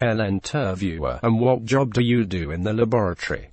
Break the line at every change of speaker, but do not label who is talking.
L. Interviewer And what job do you do in the laboratory?